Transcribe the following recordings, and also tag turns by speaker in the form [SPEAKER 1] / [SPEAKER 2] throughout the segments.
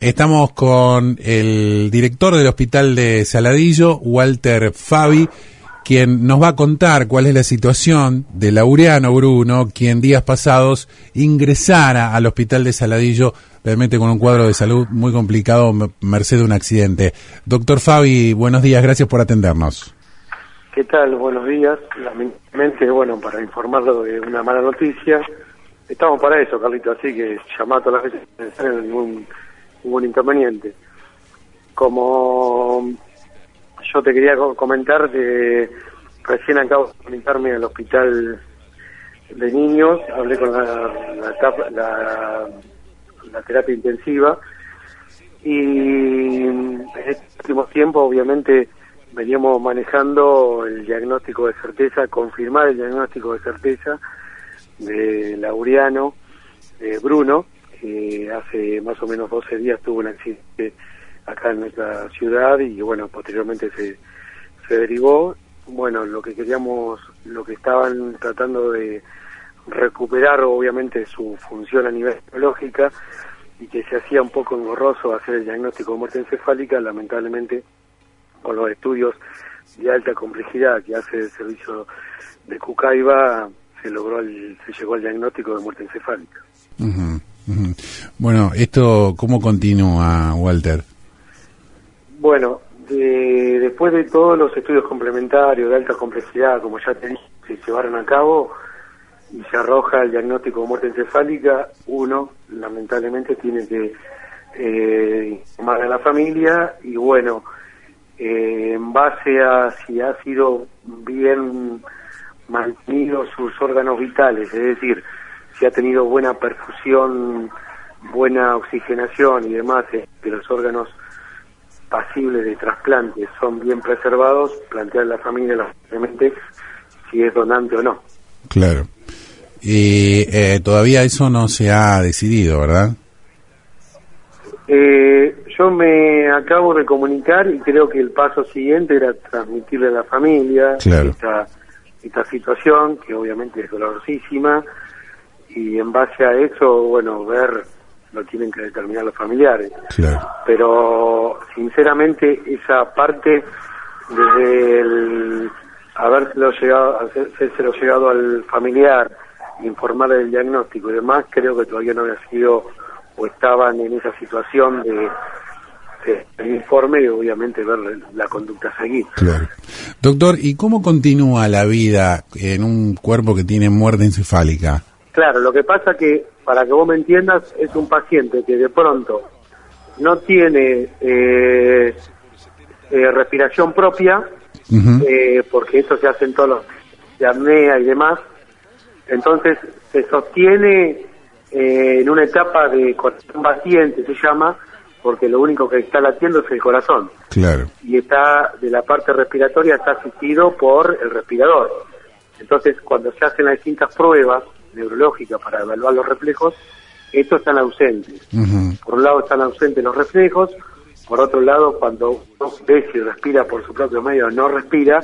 [SPEAKER 1] Estamos con el director del hospital de Saladillo, Walter Fabi, quien nos va a contar cuál es la situación de Laureano Bruno, quien días pasados ingresara al hospital de Saladillo realmente con un cuadro de salud muy complicado, merced de un accidente. Doctor Fabi, buenos días, gracias por atendernos.
[SPEAKER 2] ¿Qué tal? Buenos días. Lamentablemente, bueno, para informarlo de una mala noticia, estamos para eso, Carlito, así que llamar todas las veces en ningún ningún inconveniente. Como yo te quería comentar, de, recién acabo de conectarme al hospital de niños, hablé con la, terapia intensiva y en este último tiempo obviamente veníamos manejando el diagnóstico de certeza, confirmar el diagnóstico de certeza de Laureano, de Bruno, hace más o menos 12 días tuvo un accidente acá en nuestra ciudad y bueno, posteriormente se, se derivó. Bueno, lo que queríamos, lo que estaban tratando de recuperar obviamente su función a nivel biológica y que se hacía un poco engorroso hacer el diagnóstico de muerte encefálica, lamentablemente con los estudios de alta complejidad que hace el servicio de Cucaiba se logró el, se llegó al diagnóstico de muerte encefálica.
[SPEAKER 1] Bueno, esto, ¿cómo continúa, Walter?
[SPEAKER 2] Bueno, después de todos los estudios complementarios de alta complejidad, como ya te dije, se llevaron a cabo y se arroja el diagnóstico de muerte encefálica, uno lamentablemente tiene que eh, a la familia y bueno, eh, en base a si ha sido bien mantenido sus órganos vitales, es decir, si ha tenido buena perfusión, buena oxigenación y demás, eh, que los órganos pasibles de trasplante son bien preservados, plantear a la familia lógicamente si es donante o no.
[SPEAKER 1] Claro. Y eh, todavía eso no se ha decidido, ¿verdad?
[SPEAKER 2] Eh, yo me acabo de comunicar y creo que el paso siguiente era transmitirle a la familia esta, esta situación, que obviamente es dolorosísima, y en base a eso, bueno, ver lo tienen que determinar los familiares. Pero sinceramente esa parte desde el habérselo llegado, lo llegado al familiar, informar del diagnóstico y demás, creo que todavía no había sido o estaban en esa situación de, el informe y obviamente ver la conducta a seguir.
[SPEAKER 1] Doctor, ¿y cómo continúa la vida en un cuerpo que tiene muerte encefálica?
[SPEAKER 2] Claro, lo que pasa que, para que vos me entiendas, es un paciente que de pronto no tiene eh, eh, respiración propia, eh, porque eso se hace en todos los de apnea y demás, entonces se sostiene en una etapa de corazón paciente, se llama, porque lo único que está latiendo es el corazón.
[SPEAKER 1] Claro.
[SPEAKER 2] Y está, de la parte respiratoria, está asistido por el respirador. Entonces, cuando se hacen las distintas pruebas, neurológica para evaluar los reflejos, estos están ausentes. Por un lado están ausentes los reflejos, por otro lado cuando uno ve si respira por su propio medio no respira,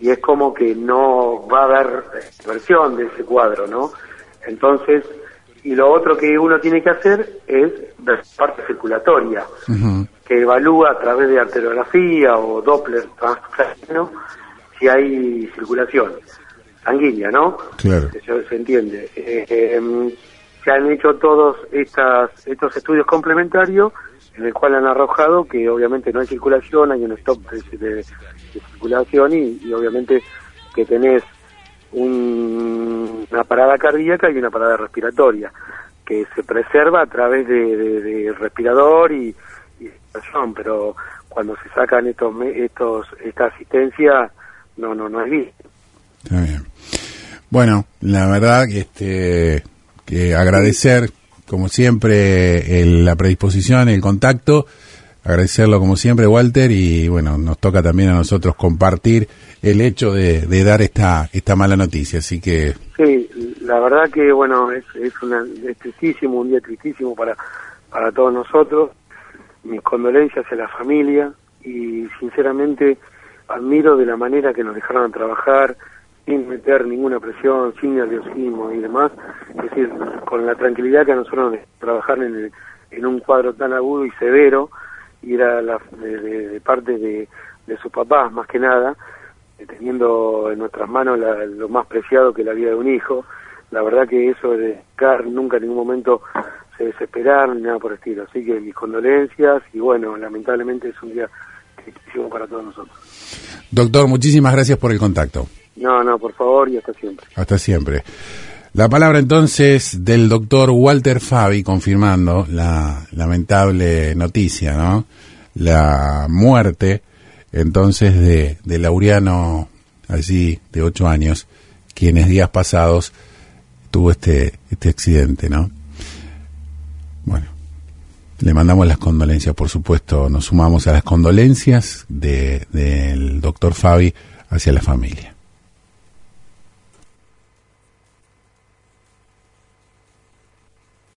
[SPEAKER 2] y es como que no va a haber versión de ese cuadro, ¿no? Entonces, y lo otro que uno tiene que hacer es ver parte circulatoria, que evalúa a través de arteriografía o Doppler transcraniano si hay circulación sanguínea, ¿no?
[SPEAKER 1] Claro.
[SPEAKER 2] Se entiende. Eh, em, se han hecho todos estas, estos estudios complementarios en el cual han arrojado que obviamente no hay circulación, hay un stop de, circulación y, obviamente que tenés una parada cardíaca y una parada respiratoria que se preserva a través de, respirador y, y pero cuando se sacan estos estos esta asistencia no no no es bien.
[SPEAKER 1] Está bien. Bueno, la verdad que este que agradecer como siempre la predisposición, el contacto, agradecerlo como siempre Walter y bueno, nos toca también a nosotros compartir el hecho de, dar esta esta mala noticia, así que
[SPEAKER 2] Sí, la verdad que bueno, es, es, una, tristísimo, un día tristísimo para para todos nosotros. Mis condolencias a la familia y sinceramente admiro de la manera que nos dejaron trabajar, sin meter ninguna presión, sin nerviosismo y demás, es decir, con la tranquilidad que a nosotros nos trabajar en el, en un cuadro tan agudo y severo, y era la, de, parte de, sus papás más que nada, teniendo en nuestras manos lo más preciado que la vida de un hijo. La verdad que eso de Car nunca en ningún momento se desesperar ni nada por el estilo. Así que mis condolencias y bueno, lamentablemente es un día para todos nosotros.
[SPEAKER 1] Doctor, muchísimas gracias por el contacto.
[SPEAKER 2] No, no, por favor y hasta siempre.
[SPEAKER 1] Hasta siempre. La palabra entonces del doctor Walter Fabi confirmando la lamentable noticia, ¿no? La muerte entonces de, de Laureano, allí de ocho años, quienes días pasados tuvo este, este accidente, ¿no? Bueno, le mandamos las condolencias, por supuesto, nos sumamos a las condolencias de, del doctor Fabi hacia la familia.